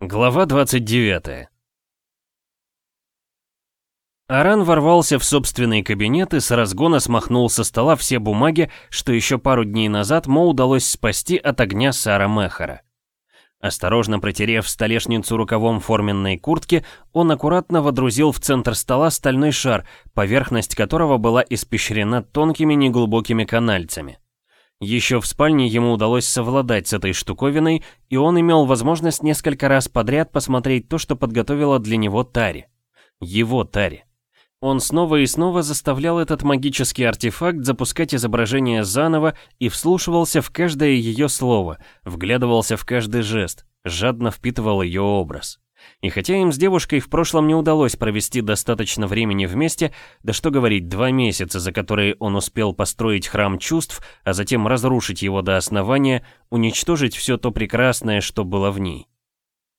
Глава 29 Аран ворвался в собственный кабинет и с разгона смахнул со стола все бумаги, что еще пару дней назад Мо удалось спасти от огня Сара Мехара. Осторожно протерев столешницу рукавом форменной куртки, он аккуратно водрузил в центр стола стальной шар, поверхность которого была испещрена тонкими неглубокими канальцами. Еще в спальне ему удалось совладать с этой штуковиной, и он имел возможность несколько раз подряд посмотреть то, что подготовила для него Тари. Его Тари. Он снова и снова заставлял этот магический артефакт запускать изображение заново и вслушивался в каждое ее слово, вглядывался в каждый жест, жадно впитывал ее образ. И хотя им с девушкой в прошлом не удалось провести достаточно времени вместе, да что говорить, два месяца, за которые он успел построить храм чувств, а затем разрушить его до основания, уничтожить все то прекрасное, что было в ней.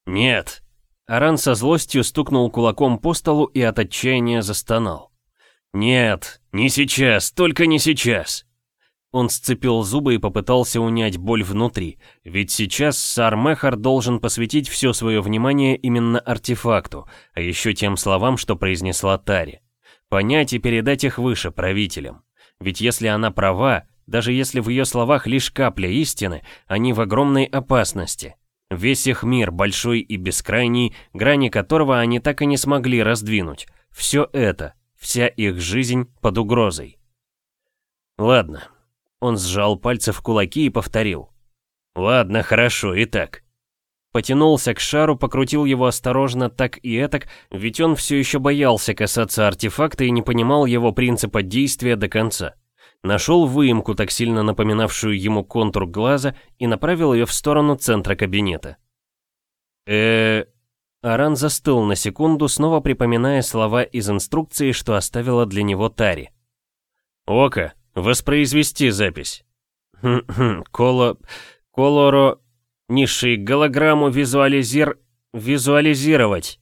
«Нет!» Аран со злостью стукнул кулаком по столу и от отчаяния застонал. «Нет, не сейчас, только не сейчас!» Он сцепил зубы и попытался унять боль внутри, ведь сейчас Сар Мехар должен посвятить все свое внимание именно артефакту, а еще тем словам, что произнесла Тари. Понять и передать их выше правителям. Ведь если она права, даже если в ее словах лишь капля истины, они в огромной опасности. Весь их мир, большой и бескрайний, грани которого они так и не смогли раздвинуть. Все это, вся их жизнь под угрозой. Ладно, он сжал пальцы в кулаки и повторил. «Ладно, хорошо, и так». Потянулся к шару, покрутил его осторожно так и этак, ведь он все еще боялся касаться артефакта и не понимал его принципа действия до конца. Нашел выемку, так сильно напоминавшую ему контур глаза, и направил ее в сторону центра кабинета. э Аран застыл на секунду, снова припоминая слова из инструкции, что оставила для него Тари. «Ока, Воспроизвести запись. Хм-хм, коло... колоро... Низший голограмму визуализир... визуализировать.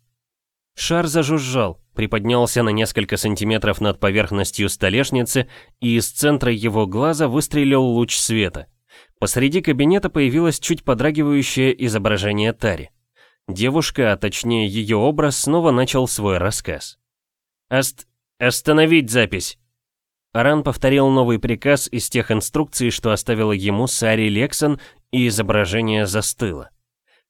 Шар зажужжал, приподнялся на несколько сантиметров над поверхностью столешницы, и из центра его глаза выстрелил луч света. Посреди кабинета появилось чуть подрагивающее изображение Тари. Девушка, а точнее ее образ, снова начал свой рассказ. «Ост... остановить запись!» Аран повторил новый приказ из тех инструкций, что оставила ему Сари Лексон, и изображение застыло.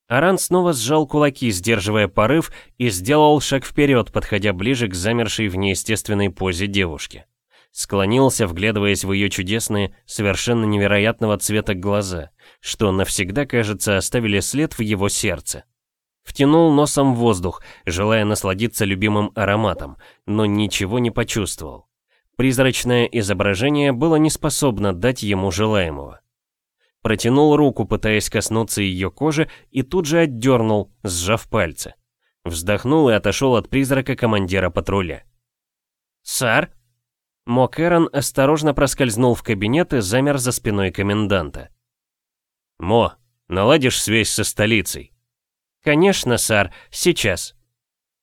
Аран снова сжал кулаки, сдерживая порыв, и сделал шаг вперед, подходя ближе к замершей в неестественной позе девушке. Склонился, вглядываясь в ее чудесные, совершенно невероятного цвета глаза, что навсегда, кажется, оставили след в его сердце. Втянул носом воздух, желая насладиться любимым ароматом, но ничего не почувствовал. Призрачное изображение было не способно дать ему желаемого. Протянул руку, пытаясь коснуться ее кожи, и тут же отдернул, сжав пальцы. Вздохнул и отошел от призрака командира патруля. «Сар?» Мок Эрон осторожно проскользнул в кабинет и замер за спиной коменданта. «Мо, наладишь связь со столицей?» «Конечно, сар, сейчас».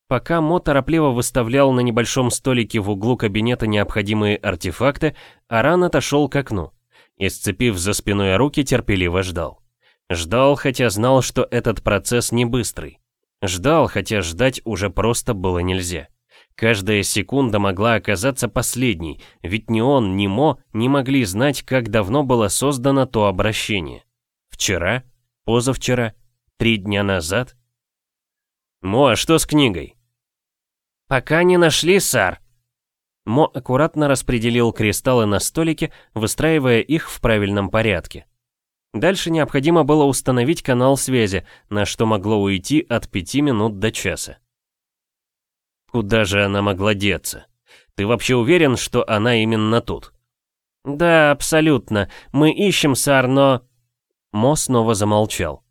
Пока Мо торопливо выставлял на небольшом столике в углу кабинета необходимые артефакты, Аран отошел к окну и, сцепив за спиной руки, терпеливо ждал. Ждал, хотя знал, что этот процесс не быстрый. Ждал, хотя ждать уже просто было нельзя. Каждая секунда могла оказаться последней, ведь ни он, ни Мо не могли знать, как давно было создано то обращение. Вчера? Позавчера? Три дня назад? «Мо, а что с книгой?» «Пока не нашли, сэр». Мо аккуратно распределил кристаллы на столике, выстраивая их в правильном порядке. Дальше необходимо было установить канал связи, на что могло уйти от пяти минут до часа. Куда же она могла деться? Ты вообще уверен, что она именно тут? Да, абсолютно. Мы ищем, сэр, но... Мо снова замолчал.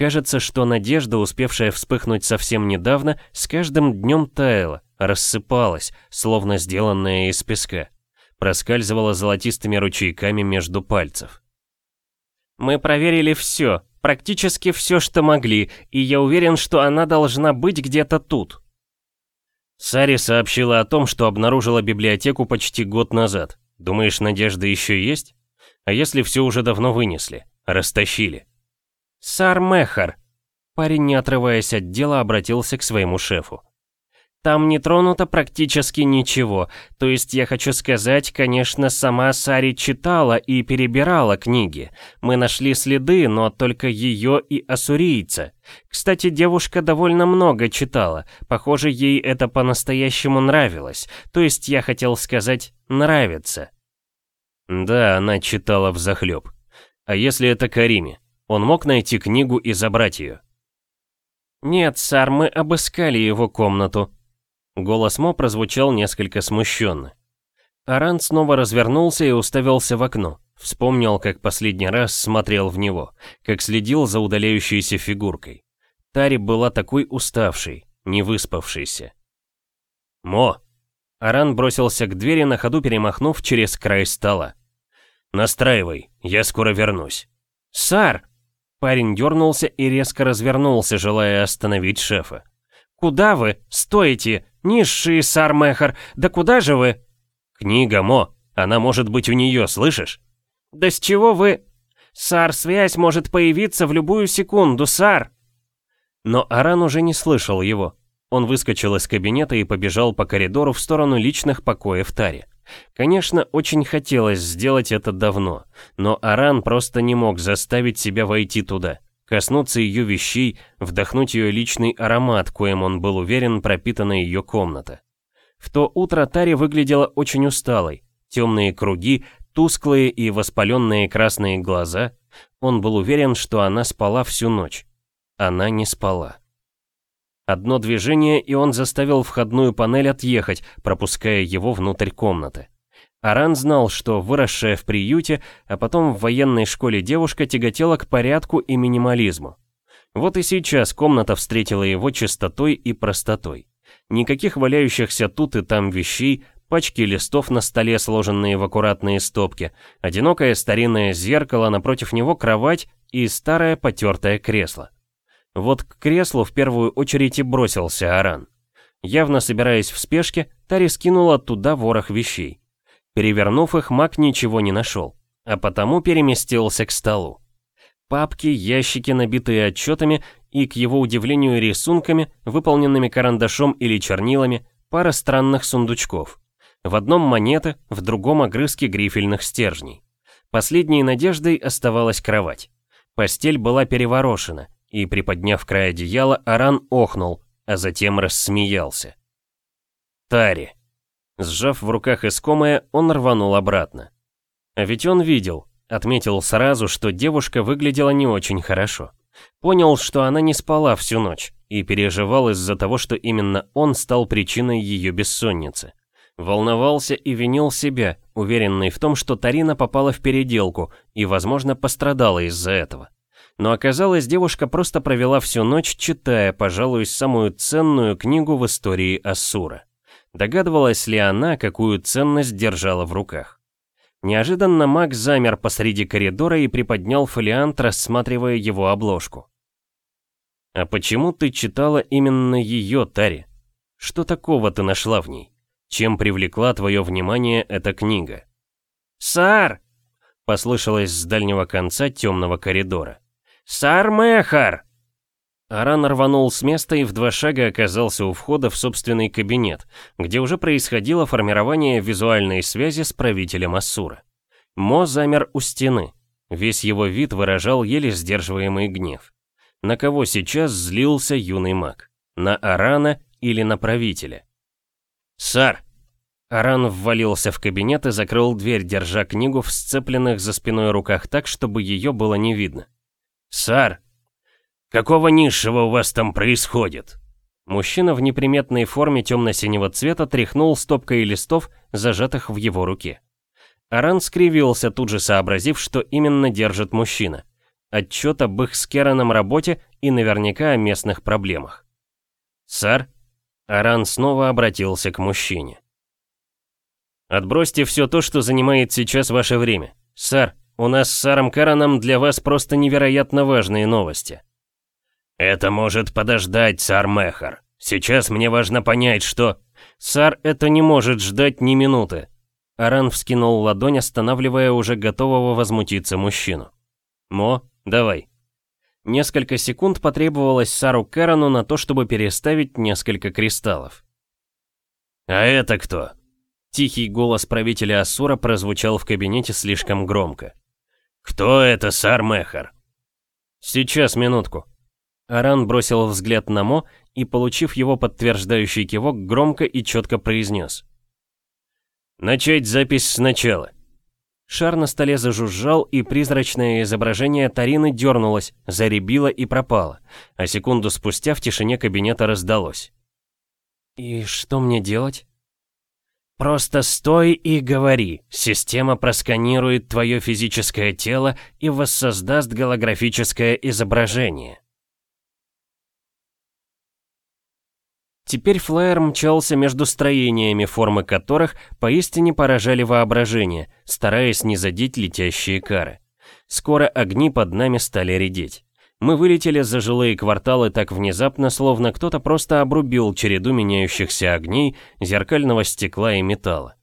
Кажется, что надежда, успевшая вспыхнуть совсем недавно, с каждым днем таяла, рассыпалась, словно сделанная из песка. Проскальзывала золотистыми ручейками между пальцев. «Мы проверили все, практически все, что могли, и я уверен, что она должна быть где-то тут». Сари сообщила о том, что обнаружила библиотеку почти год назад. Думаешь, надежда еще есть? А если все уже давно вынесли, растащили? «Сар Мехар!» Парень, не отрываясь от дела, обратился к своему шефу. Там не тронуто практически ничего. То есть я хочу сказать, конечно, сама Сари читала и перебирала книги. Мы нашли следы, но только ее и ассурийца. Кстати, девушка довольно много читала. Похоже, ей это по-настоящему нравилось. То есть я хотел сказать «нравится». Да, она читала взахлеб. А если это Кариме? Он мог найти книгу и забрать ее? «Нет, сэр, мы обыскали его комнату», Голос Мо прозвучал несколько смущенно. Аран снова развернулся и уставился в окно. Вспомнил, как последний раз смотрел в него, как следил за удаляющейся фигуркой. Тари была такой уставшей, не выспавшейся. «Мо!» Аран бросился к двери, на ходу перемахнув через край стола. «Настраивай, я скоро вернусь». «Сар!» Парень дернулся и резко развернулся, желая остановить шефа. «Куда вы? Стойте! Низший Сармехар! Да куда же вы?» «Книга, Мо! Она может быть у нее, слышишь?» «Да с чего вы...» «Сар-связь может появиться в любую секунду, Сар!» Но Аран уже не слышал его. Он выскочил из кабинета и побежал по коридору в сторону личных покоев Тари. Конечно, очень хотелось сделать это давно, но Аран просто не мог заставить себя войти туда коснуться ее вещей, вдохнуть ее личный аромат, коим он был уверен пропитана ее комната. В то утро Тари выглядела очень усталой. Темные круги, тусклые и воспаленные красные глаза. Он был уверен, что она спала всю ночь. Она не спала. Одно движение, и он заставил входную панель отъехать, пропуская его внутрь комнаты. Аран знал, что выросшая в приюте, а потом в военной школе девушка тяготела к порядку и минимализму. Вот и сейчас комната встретила его чистотой и простотой. Никаких валяющихся тут и там вещей, пачки листов на столе, сложенные в аккуратные стопки, одинокое старинное зеркало, напротив него кровать и старое потертое кресло. Вот к креслу в первую очередь и бросился Аран. Явно собираясь в спешке, Тари скинула туда ворох вещей. Перевернув их, маг ничего не нашел, а потому переместился к столу. Папки, ящики, набитые отчетами и, к его удивлению, рисунками, выполненными карандашом или чернилами, пара странных сундучков. В одном монеты, в другом огрызки грифельных стержней. Последней надеждой оставалась кровать. Постель была переворошена, и, приподняв край одеяла, Аран охнул, а затем рассмеялся. «Тари!» Сжав в руках искомое, он рванул обратно. А ведь он видел, отметил сразу, что девушка выглядела не очень хорошо. Понял, что она не спала всю ночь и переживал из-за того, что именно он стал причиной ее бессонницы. Волновался и винил себя, уверенный в том, что Тарина попала в переделку и, возможно, пострадала из-за этого. Но оказалось, девушка просто провела всю ночь, читая, пожалуй, самую ценную книгу в истории Ассура. Догадывалась ли она, какую ценность держала в руках? Неожиданно маг замер посреди коридора и приподнял фолиант, рассматривая его обложку. «А почему ты читала именно ее, Тари? Что такого ты нашла в ней? Чем привлекла твое внимание эта книга?» «Сар!» — послышалось с дальнего конца темного коридора. «Сар Мехар!» Аран рванул с места и в два шага оказался у входа в собственный кабинет, где уже происходило формирование визуальной связи с правителем Ассура. Мо замер у стены. Весь его вид выражал еле сдерживаемый гнев. На кого сейчас злился юный маг? На Арана или на правителя? «Сар!» Аран ввалился в кабинет и закрыл дверь, держа книгу в сцепленных за спиной руках так, чтобы ее было не видно. «Сар!» «Какого низшего у вас там происходит?» Мужчина в неприметной форме темно-синего цвета тряхнул стопкой листов, зажатых в его руке. Аран скривился, тут же сообразив, что именно держит мужчина. Отчет об их с Кераном работе и наверняка о местных проблемах. «Сэр?» Аран снова обратился к мужчине. «Отбросьте все то, что занимает сейчас ваше время. Сэр, у нас с Саром Караном для вас просто невероятно важные новости». «Это может подождать, сар Мехар. Сейчас мне важно понять, что...» «Сар, это не может ждать ни минуты». Аран вскинул ладонь, останавливая уже готового возмутиться мужчину. «Мо, давай». Несколько секунд потребовалось Сару Кэрону на то, чтобы переставить несколько кристаллов. «А это кто?» Тихий голос правителя Ассура прозвучал в кабинете слишком громко. «Кто это, Сар Мехар?» «Сейчас, минутку». Аран бросил взгляд на Мо и, получив его подтверждающий кивок, громко и четко произнес. «Начать запись сначала». Шар на столе зажужжал, и призрачное изображение Тарины дернулось, заребило и пропало, а секунду спустя в тишине кабинета раздалось. «И что мне делать?» «Просто стой и говори. Система просканирует твое физическое тело и воссоздаст голографическое изображение». Теперь флайер мчался между строениями, формы которых поистине поражали воображение, стараясь не задеть летящие кары. Скоро огни под нами стали редеть. Мы вылетели за жилые кварталы так внезапно, словно кто-то просто обрубил череду меняющихся огней, зеркального стекла и металла.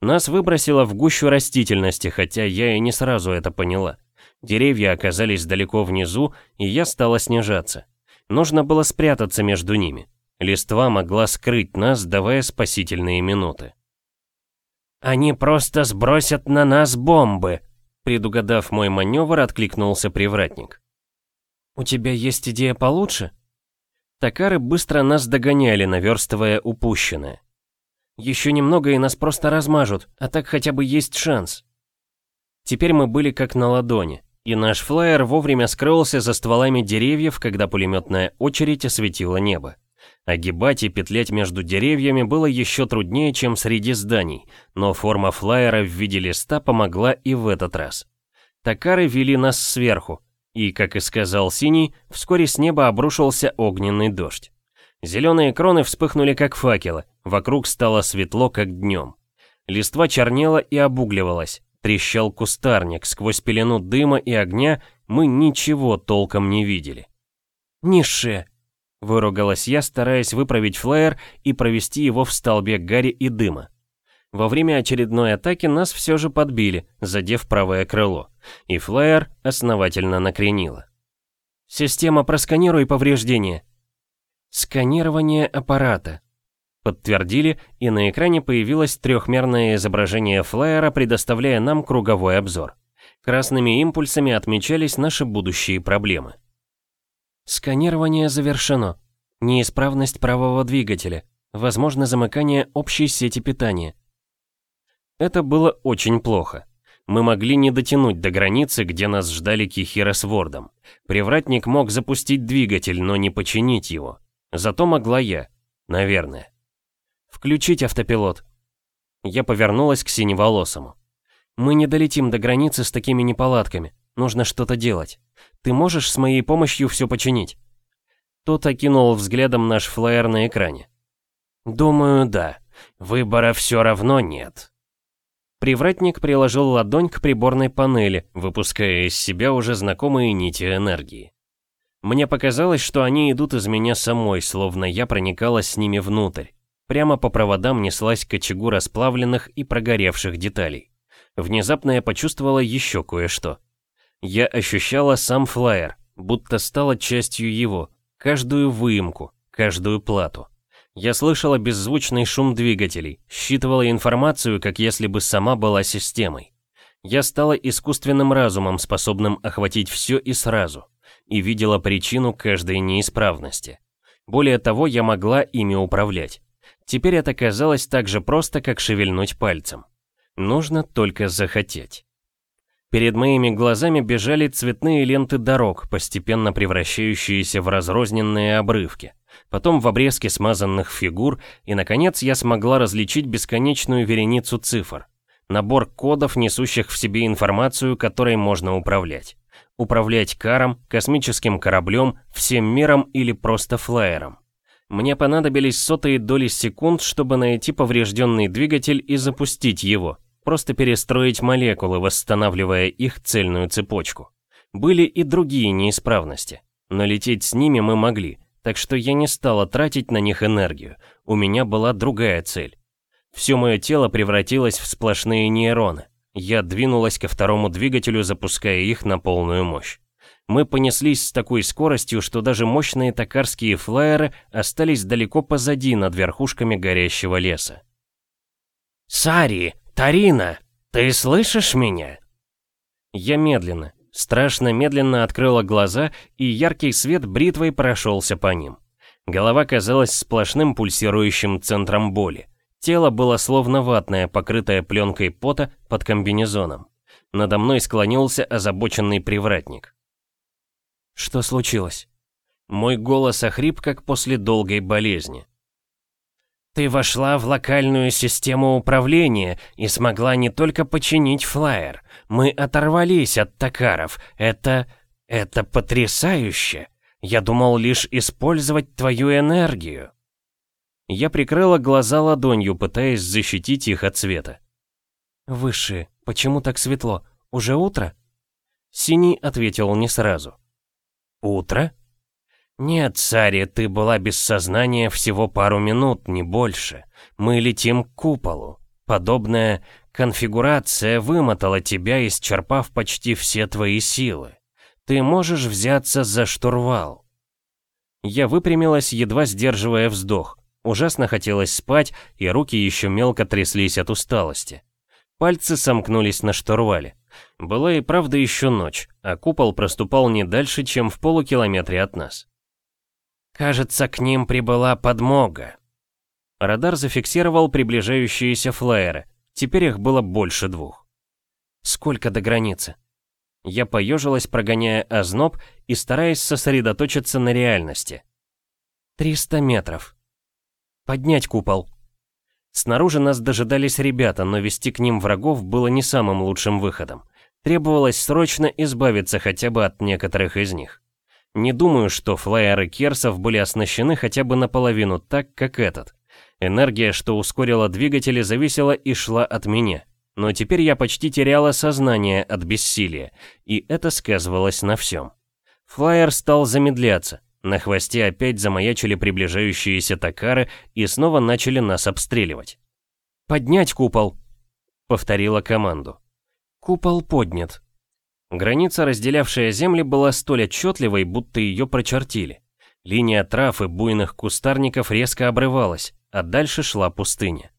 Нас выбросило в гущу растительности, хотя я и не сразу это поняла. Деревья оказались далеко внизу, и я стала снижаться. Нужно было спрятаться между ними. Листва могла скрыть нас, давая спасительные минуты. «Они просто сбросят на нас бомбы!» Предугадав мой маневр, откликнулся привратник. «У тебя есть идея получше?» Такары быстро нас догоняли, наверстывая упущенное. Еще немного и нас просто размажут, а так хотя бы есть шанс. Теперь мы были как на ладони, и наш флайер вовремя скрылся за стволами деревьев, когда пулеметная очередь осветила небо. Огибать и петлять между деревьями было еще труднее, чем среди зданий, но форма флайера в виде листа помогла и в этот раз. Такары вели нас сверху, и, как и сказал Синий, вскоре с неба обрушился огненный дождь. Зеленые кроны вспыхнули как факелы, вокруг стало светло как днем. Листва чернела и обугливалась, трещал кустарник, сквозь пелену дыма и огня мы ничего толком не видели. «Низшие!» Выругалась я, стараясь выправить флайер и провести его в столбе гари и дыма. Во время очередной атаки нас все же подбили, задев правое крыло, и флайер основательно накренило. «Система, просканируй повреждения». «Сканирование аппарата», подтвердили, и на экране появилось трехмерное изображение флайера, предоставляя нам круговой обзор. Красными импульсами отмечались наши будущие проблемы. Сканирование завершено. Неисправность правого двигателя. Возможно замыкание общей сети питания. Это было очень плохо. Мы могли не дотянуть до границы, где нас ждали Кихира с Вордом. Привратник мог запустить двигатель, но не починить его. Зато могла я. Наверное. Включить автопилот. Я повернулась к синеволосому. Мы не долетим до границы с такими неполадками. Нужно что-то делать. Ты можешь с моей помощью все починить?» Тот окинул взглядом наш флаер на экране. «Думаю, да. Выбора все равно нет». Привратник приложил ладонь к приборной панели, выпуская из себя уже знакомые нити энергии. Мне показалось, что они идут из меня самой, словно я проникала с ними внутрь. Прямо по проводам неслась к очагу расплавленных и прогоревших деталей. Внезапно я почувствовала еще кое-что. Я ощущала сам флайер, будто стала частью его, каждую выемку, каждую плату. Я слышала беззвучный шум двигателей, считывала информацию, как если бы сама была системой. Я стала искусственным разумом, способным охватить все и сразу, и видела причину каждой неисправности. Более того, я могла ими управлять. Теперь это казалось так же просто, как шевельнуть пальцем. Нужно только захотеть. Перед моими глазами бежали цветные ленты дорог, постепенно превращающиеся в разрозненные обрывки. Потом в обрезки смазанных фигур, и, наконец, я смогла различить бесконечную вереницу цифр. Набор кодов, несущих в себе информацию, которой можно управлять. Управлять каром, космическим кораблем, всем миром или просто флайером. Мне понадобились сотые доли секунд, чтобы найти поврежденный двигатель и запустить его просто перестроить молекулы, восстанавливая их цельную цепочку. Были и другие неисправности, но лететь с ними мы могли, так что я не стала тратить на них энергию, у меня была другая цель. Все мое тело превратилось в сплошные нейроны. Я двинулась ко второму двигателю, запуская их на полную мощь. Мы понеслись с такой скоростью, что даже мощные токарские флайеры остались далеко позади над верхушками горящего леса. «Сари! Тарина! Ты слышишь меня?» Я медленно, страшно медленно открыла глаза, и яркий свет бритвой прошелся по ним. Голова казалась сплошным пульсирующим центром боли. Тело было словно ватное, покрытое пленкой пота под комбинезоном. Надо мной склонился озабоченный привратник. Что случилось? Мой голос охрип, как после долгой болезни. Ты вошла в локальную систему управления и смогла не только починить флайер. Мы оторвались от токаров. Это... это потрясающе. Я думал лишь использовать твою энергию. Я прикрыла глаза ладонью, пытаясь защитить их от света. «Высшие, почему так светло? Уже утро?» Синий ответил не сразу. «Утро?» «Нет, Сари, ты была без сознания всего пару минут, не больше. Мы летим к куполу. Подобная конфигурация вымотала тебя, исчерпав почти все твои силы. Ты можешь взяться за штурвал». Я выпрямилась, едва сдерживая вздох. Ужасно хотелось спать, и руки еще мелко тряслись от усталости. Пальцы сомкнулись на штурвале. Была и правда еще ночь, а купол проступал не дальше, чем в полукилометре от нас. «Кажется, к ним прибыла подмога». Радар зафиксировал приближающиеся флайеры. Теперь их было больше двух. «Сколько до границы?» Я поежилась, прогоняя озноб и стараясь сосредоточиться на реальности. «Триста метров. Поднять купол». Снаружи нас дожидались ребята, но вести к ним врагов было не самым лучшим выходом. Требовалось срочно избавиться хотя бы от некоторых из них. Не думаю, что флайеры Керсов были оснащены хотя бы наполовину так, как этот. Энергия, что ускорила двигатели, зависела и шла от меня. Но теперь я почти теряла сознание от бессилия, и это сказывалось на всем. Флайер стал замедляться, на хвосте опять замаячили приближающиеся токары и снова начали нас обстреливать. «Поднять купол!» — повторила команду. Купол поднят. Граница, разделявшая земли, была столь отчетливой, будто ее прочертили. Линия трав и буйных кустарников резко обрывалась, а дальше шла пустыня.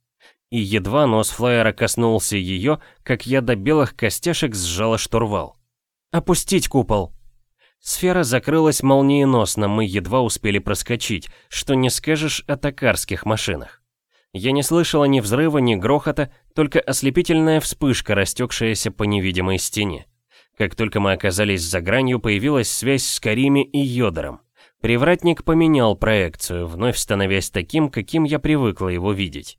И едва нос флайера коснулся ее, как я до белых костяшек сжала штурвал. «Опустить купол!» Сфера закрылась молниеносно, мы едва успели проскочить, что не скажешь о токарских машинах. Я не слышала ни взрыва, ни грохота, только ослепительная вспышка, растекшаяся по невидимой стене. Как только мы оказались за гранью, появилась связь с Карими и Йодором. Привратник поменял проекцию, вновь становясь таким, каким я привыкла его видеть.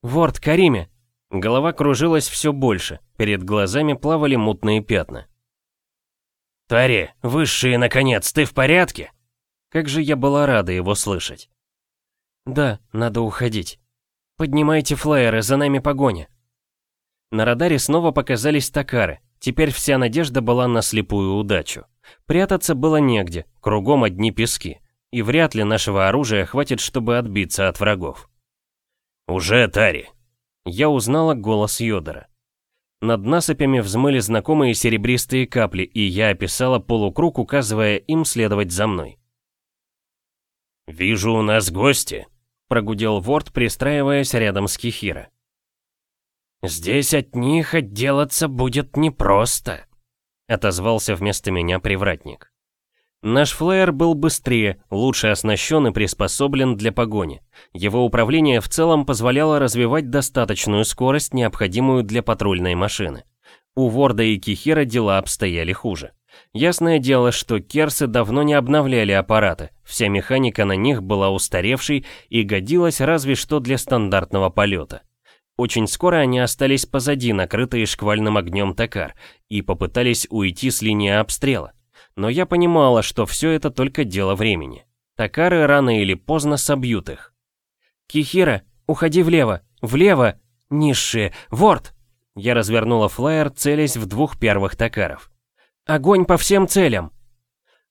«Ворд, Кариме!» Голова кружилась все больше, перед глазами плавали мутные пятна. «Тари, высшие, наконец, ты в порядке?» Как же я была рада его слышать. «Да, надо уходить». «Поднимайте флайеры, за нами погоня!» На радаре снова показались токары. Теперь вся надежда была на слепую удачу. Прятаться было негде, кругом одни пески. И вряд ли нашего оружия хватит, чтобы отбиться от врагов. «Уже, Тари!» Я узнала голос Йодора. Над насыпями взмыли знакомые серебристые капли, и я описала полукруг, указывая им следовать за мной. «Вижу, у нас гости», прогудел Ворд, пристраиваясь рядом с Кихира. «Здесь от них отделаться будет непросто», — отозвался вместо меня привратник. Наш флайер был быстрее, лучше оснащен и приспособлен для погони. Его управление в целом позволяло развивать достаточную скорость, необходимую для патрульной машины. У Ворда и Кихира дела обстояли хуже. Ясное дело, что керсы давно не обновляли аппараты, вся механика на них была устаревшей и годилась разве что для стандартного полета. Очень скоро они остались позади, накрытые шквальным огнем токар, и попытались уйти с линии обстрела. Но я понимала, что все это только дело времени. Токары рано или поздно собьют их. «Кихира, уходи влево! Влево! Низшие! Ворд!» Я развернула флайер, целясь в двух первых токаров. Огонь по всем целям!»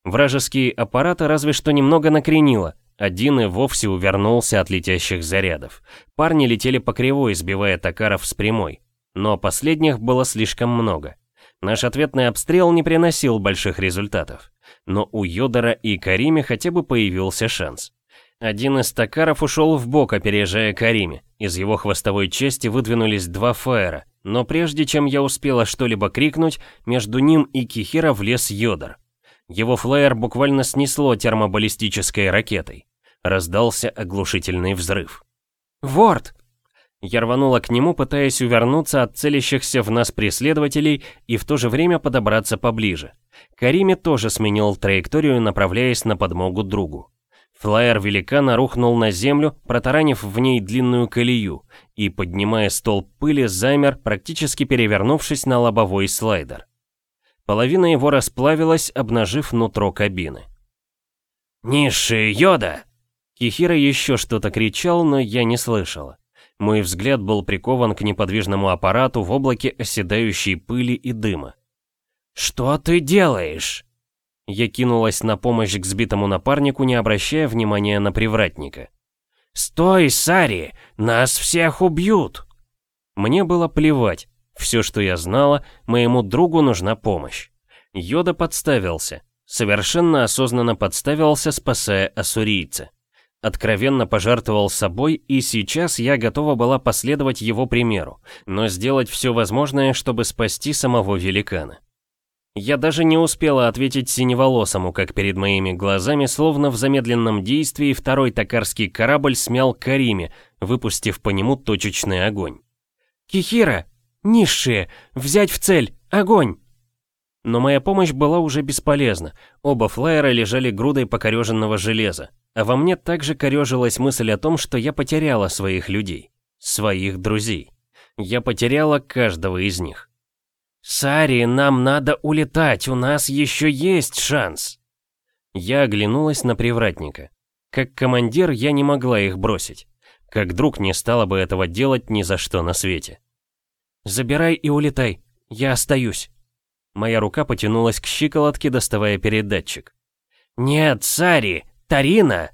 Вражеские аппараты разве что немного накренило. Один и вовсе увернулся от летящих зарядов. Парни летели по кривой, сбивая токаров с прямой. Но последних было слишком много. Наш ответный обстрел не приносил больших результатов, но у Йодора и Кариме хотя бы появился шанс. Один из токаров ушел в бок, опережая Кариме. Из его хвостовой части выдвинулись два фаера, но прежде чем я успела что-либо крикнуть, между ним и Кихира влез Йодор. Его флайер буквально снесло термобаллистической ракетой. Раздался оглушительный взрыв. «Ворд!» Я рванула к нему, пытаясь увернуться от целящихся в нас преследователей и в то же время подобраться поближе. Кариме тоже сменил траекторию, направляясь на подмогу другу. Флайер великана рухнул на землю, протаранив в ней длинную колею, и, поднимая столб пыли, замер, практически перевернувшись на лобовой слайдер. Половина его расплавилась, обнажив нутро кабины. «Низший Йода!» Кихира еще что-то кричал, но я не слышала. Мой взгляд был прикован к неподвижному аппарату в облаке оседающей пыли и дыма. «Что ты делаешь?» Я кинулась на помощь к сбитому напарнику, не обращая внимания на привратника. «Стой, Сари! Нас всех убьют!» Мне было плевать. Все, что я знала, моему другу нужна помощь. Йода подставился. Совершенно осознанно подставился, спасая ассурийца. Откровенно пожертвовал собой, и сейчас я готова была последовать его примеру, но сделать все возможное, чтобы спасти самого великана. Я даже не успела ответить синеволосому, как перед моими глазами, словно в замедленном действии, второй токарский корабль смял Кариме, выпустив по нему точечный огонь. «Кихира! Низшие! Взять в цель! Огонь!» Но моя помощь была уже бесполезна. Оба флайера лежали грудой покореженного железа. А во мне также корежилась мысль о том, что я потеряла своих людей. Своих друзей. Я потеряла каждого из них. «Сари, нам надо улетать, у нас еще есть шанс!» Я оглянулась на привратника. Как командир я не могла их бросить. Как друг не стала бы этого делать ни за что на свете. «Забирай и улетай, я остаюсь». Моя рука потянулась к щиколотке, доставая передатчик. «Нет, Сари, Тарина!»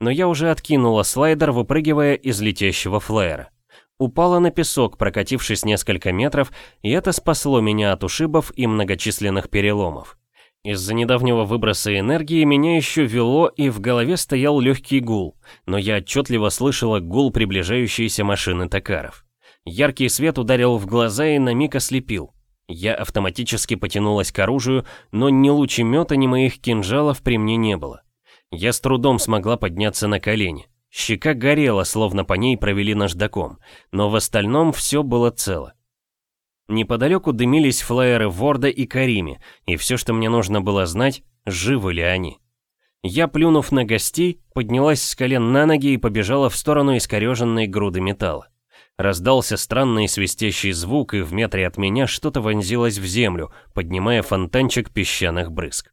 Но я уже откинула слайдер, выпрыгивая из летящего флайера упала на песок, прокатившись несколько метров, и это спасло меня от ушибов и многочисленных переломов. Из-за недавнего выброса энергии меня еще вело, и в голове стоял легкий гул, но я отчетливо слышала гул приближающейся машины токаров. Яркий свет ударил в глаза и на миг ослепил. Я автоматически потянулась к оружию, но ни лучемета, ни моих кинжалов при мне не было. Я с трудом смогла подняться на колени. Щека горела, словно по ней провели наждаком, но в остальном все было цело. Неподалеку дымились флайеры Ворда и Карими, и все, что мне нужно было знать, живы ли они. Я, плюнув на гостей, поднялась с колен на ноги и побежала в сторону искореженной груды металла. Раздался странный свистящий звук, и в метре от меня что-то вонзилось в землю, поднимая фонтанчик песчаных брызг.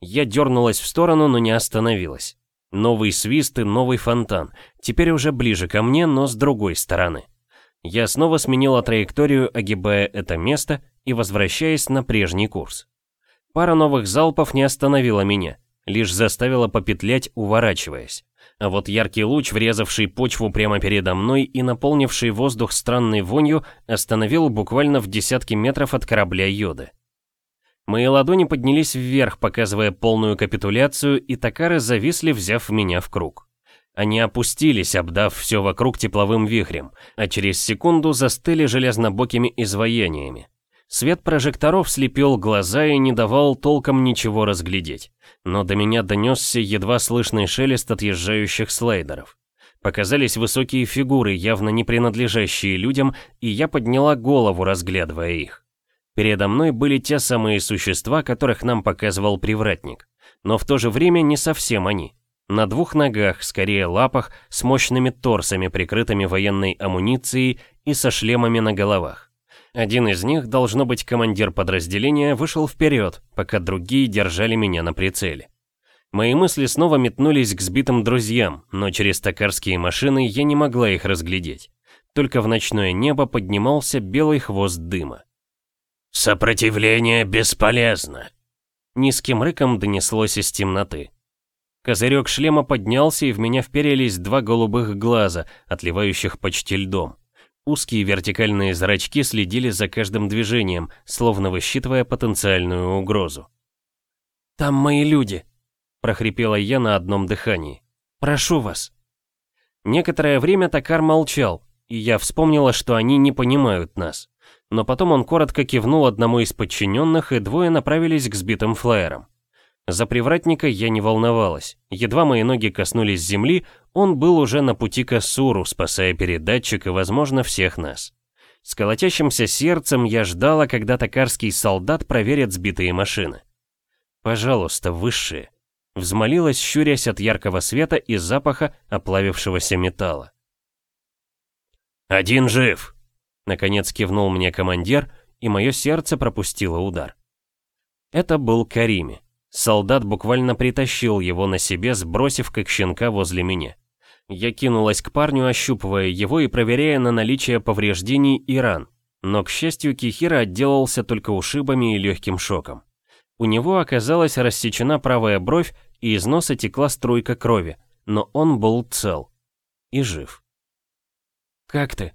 Я дернулась в сторону, но не остановилась. Новый свист и новый фонтан, теперь уже ближе ко мне, но с другой стороны. Я снова сменила траекторию, огибая это место и возвращаясь на прежний курс. Пара новых залпов не остановила меня, лишь заставила попетлять, уворачиваясь. А вот яркий луч, врезавший почву прямо передо мной и наполнивший воздух странной вонью, остановил буквально в десятки метров от корабля Йоды. Мои ладони поднялись вверх, показывая полную капитуляцию, и токары зависли, взяв меня в круг. Они опустились, обдав все вокруг тепловым вихрем, а через секунду застыли железнобокими изваяниями. Свет прожекторов слепил глаза и не давал толком ничего разглядеть. Но до меня донесся едва слышный шелест отъезжающих слайдеров. Показались высокие фигуры, явно не принадлежащие людям, и я подняла голову, разглядывая их. Передо мной были те самые существа, которых нам показывал привратник. Но в то же время не совсем они. На двух ногах, скорее лапах, с мощными торсами, прикрытыми военной амуницией и со шлемами на головах. Один из них, должно быть командир подразделения, вышел вперед, пока другие держали меня на прицеле. Мои мысли снова метнулись к сбитым друзьям, но через токарские машины я не могла их разглядеть. Только в ночное небо поднимался белый хвост дыма. «Сопротивление бесполезно!» Низким рыком донеслось из темноты. Козырек шлема поднялся, и в меня вперились два голубых глаза, отливающих почти льдом. Узкие вертикальные зрачки следили за каждым движением, словно высчитывая потенциальную угрозу. «Там мои люди!» – прохрипела я на одном дыхании. «Прошу вас!» Некоторое время Токар молчал, и я вспомнила, что они не понимают нас. Но потом он коротко кивнул одному из подчиненных, и двое направились к сбитым флеерам. За привратника я не волновалась. Едва мои ноги коснулись земли, он был уже на пути к Ассуру, спасая передатчик и, возможно, всех нас. С колотящимся сердцем я ждала, когда токарский солдат проверит сбитые машины. «Пожалуйста, высшие», — взмолилась, щурясь от яркого света и запаха оплавившегося металла. «Один жив!» Наконец кивнул мне командир, и мое сердце пропустило удар. Это был Карими. Солдат буквально притащил его на себе, сбросив как щенка возле меня. Я кинулась к парню, ощупывая его и проверяя на наличие повреждений и ран. Но, к счастью, Кихира отделался только ушибами и легким шоком. У него оказалась рассечена правая бровь, и из носа текла струйка крови, но он был цел. И жив. «Как ты?»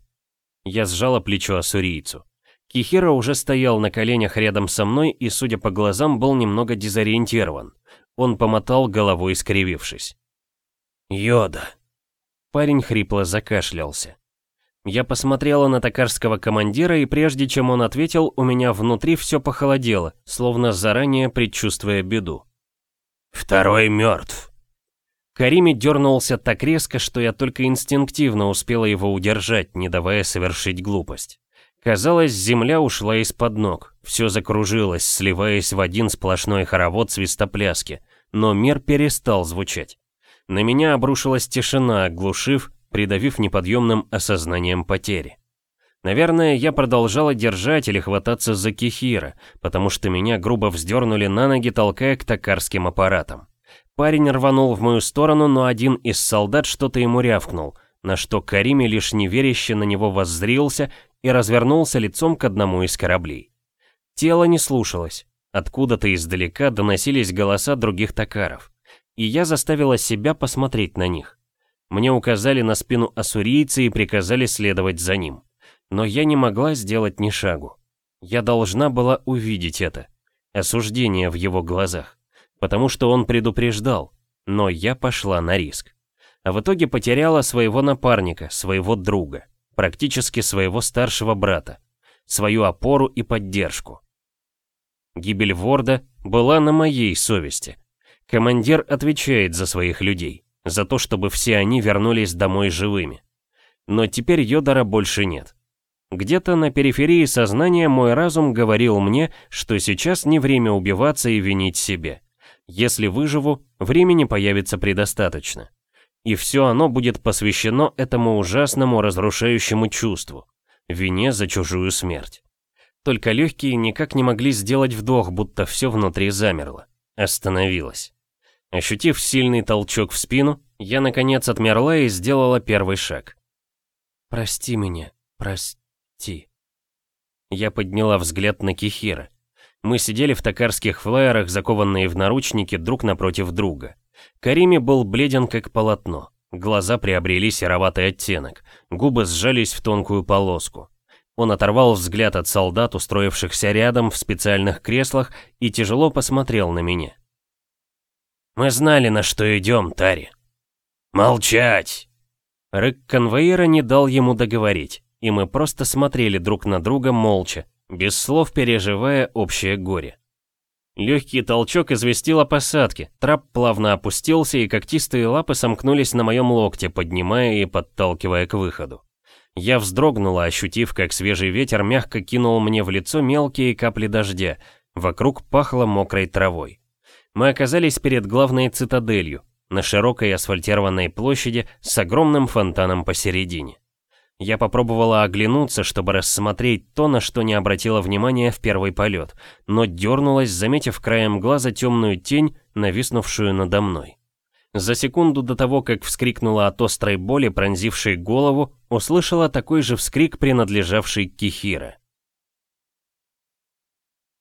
Я сжала плечо ассурийцу. Кихира уже стоял на коленях рядом со мной и, судя по глазам, был немного дезориентирован. Он помотал головой, скривившись. «Йода!» Парень хрипло закашлялся. Я посмотрела на токарского командира, и прежде чем он ответил, у меня внутри все похолодело, словно заранее предчувствуя беду. «Второй мертв!» Карими дернулся так резко, что я только инстинктивно успела его удержать, не давая совершить глупость. Казалось, земля ушла из-под ног, все закружилось, сливаясь в один сплошной хоровод свистопляски, но мир перестал звучать. На меня обрушилась тишина, оглушив, придавив неподъемным осознанием потери. Наверное, я продолжала держать или хвататься за кихира, потому что меня грубо вздернули на ноги, толкая к токарским аппаратам. Парень рванул в мою сторону, но один из солдат что-то ему рявкнул, на что Карими лишь неверяще на него воззрился и развернулся лицом к одному из кораблей. Тело не слушалось. Откуда-то издалека доносились голоса других токаров. И я заставила себя посмотреть на них. Мне указали на спину ассурийца и приказали следовать за ним. Но я не могла сделать ни шагу. Я должна была увидеть это. Осуждение в его глазах потому что он предупреждал, но я пошла на риск. А в итоге потеряла своего напарника, своего друга, практически своего старшего брата, свою опору и поддержку. Гибель Ворда была на моей совести. Командир отвечает за своих людей, за то, чтобы все они вернулись домой живыми. Но теперь Йодора больше нет. Где-то на периферии сознания мой разум говорил мне, что сейчас не время убиваться и винить себе. Если выживу, времени появится предостаточно. И все оно будет посвящено этому ужасному разрушающему чувству – вине за чужую смерть. Только легкие никак не могли сделать вдох, будто все внутри замерло. Остановилось. Ощутив сильный толчок в спину, я наконец отмерла и сделала первый шаг. «Прости меня, прости». Я подняла взгляд на Кихира. Мы сидели в токарских флайерах, закованные в наручники друг напротив друга. Карими был бледен как полотно. Глаза приобрели сероватый оттенок, губы сжались в тонкую полоску. Он оторвал взгляд от солдат, устроившихся рядом в специальных креслах, и тяжело посмотрел на меня. «Мы знали, на что идем, Тари». «Молчать!» Рык конвоира не дал ему договорить, и мы просто смотрели друг на друга молча, без слов переживая общее горе. Легкий толчок известил о посадке, трап плавно опустился и когтистые лапы сомкнулись на моем локте, поднимая и подталкивая к выходу. Я вздрогнула, ощутив, как свежий ветер мягко кинул мне в лицо мелкие капли дождя, вокруг пахло мокрой травой. Мы оказались перед главной цитаделью, на широкой асфальтированной площади с огромным фонтаном посередине. Я попробовала оглянуться, чтобы рассмотреть то, на что не обратила внимания в первый полет, но дернулась, заметив краем глаза темную тень, нависнувшую надо мной. За секунду до того, как вскрикнула от острой боли, пронзившей голову, услышала такой же вскрик, принадлежавший Кихира.